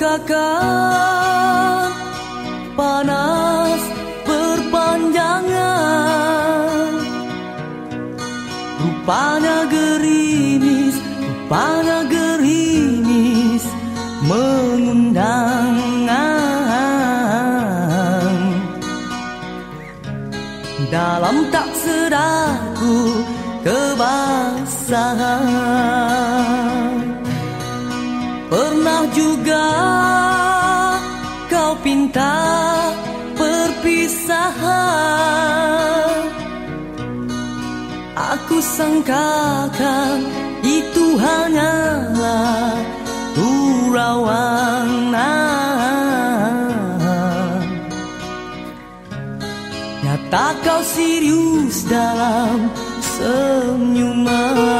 rasakan panas berpanjangan. Rupanya gerimis, rupanya gerimis mengundang. Dalam tak sedarku Aku sangkakan itu hanyalah gurauan Nyata kau serius dalam senyuman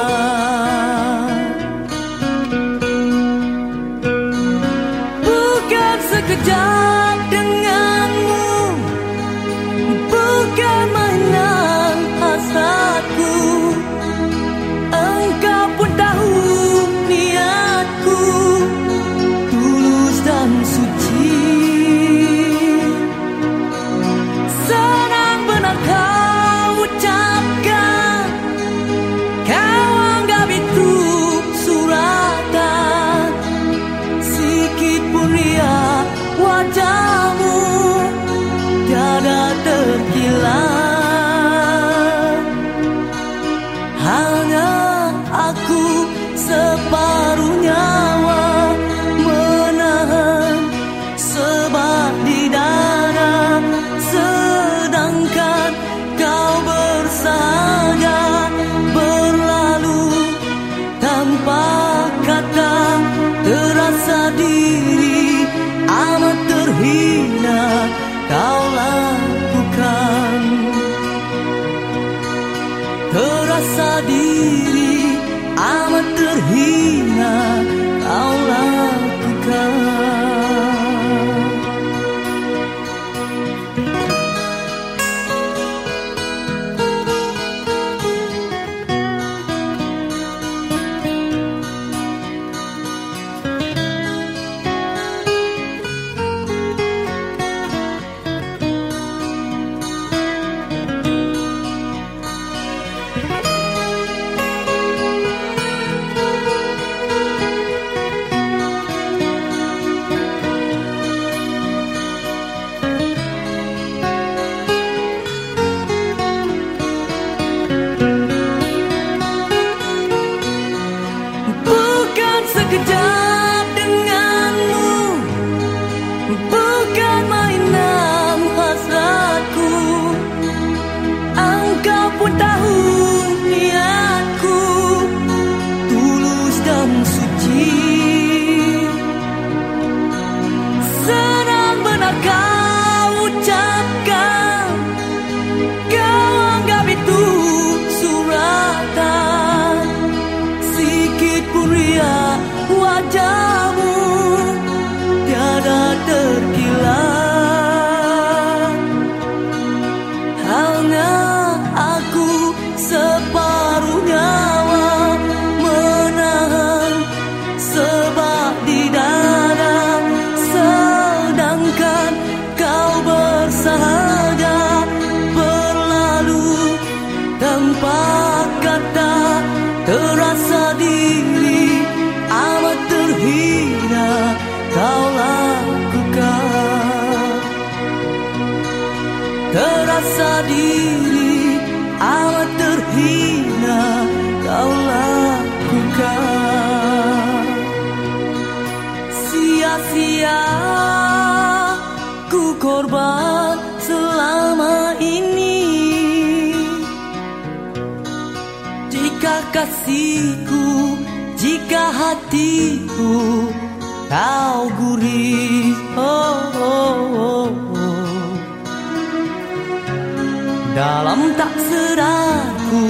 separuh nyawa menahan sebab di dada. Sedangkan kau bersaja berlalu tanpa kata terasa diri amat terhina. Kau tanpa kata Terasa diri amat terhina Kau lakukan. Terasa diri amat terhina Kau lakukan. Sia-sia ku korban Kasihku, jika hatiku Kau gurih oh, oh, oh, oh. Dalam tak sedarku